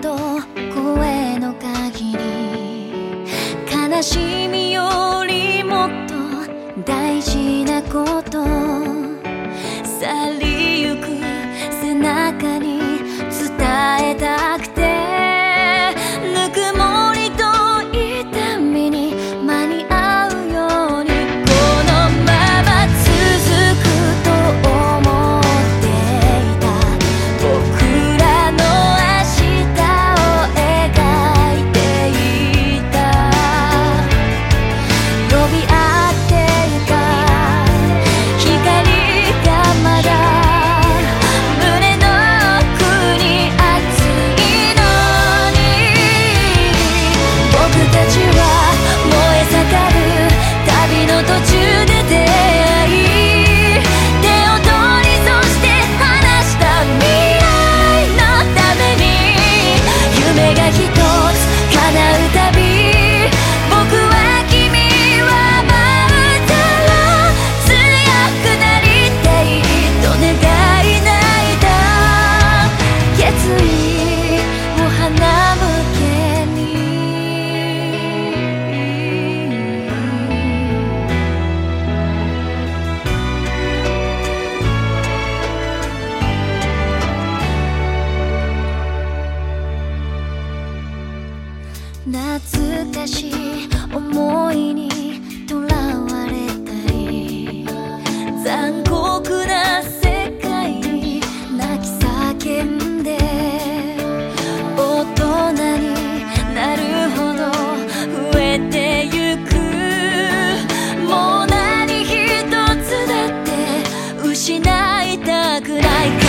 と声の限り。悲しみよりもっと大事なこと。去りゆく背中に。しい思いにとらわれたり残酷な世界に泣き叫んで大人になるほど増えてゆくもう何一つだって失いたくない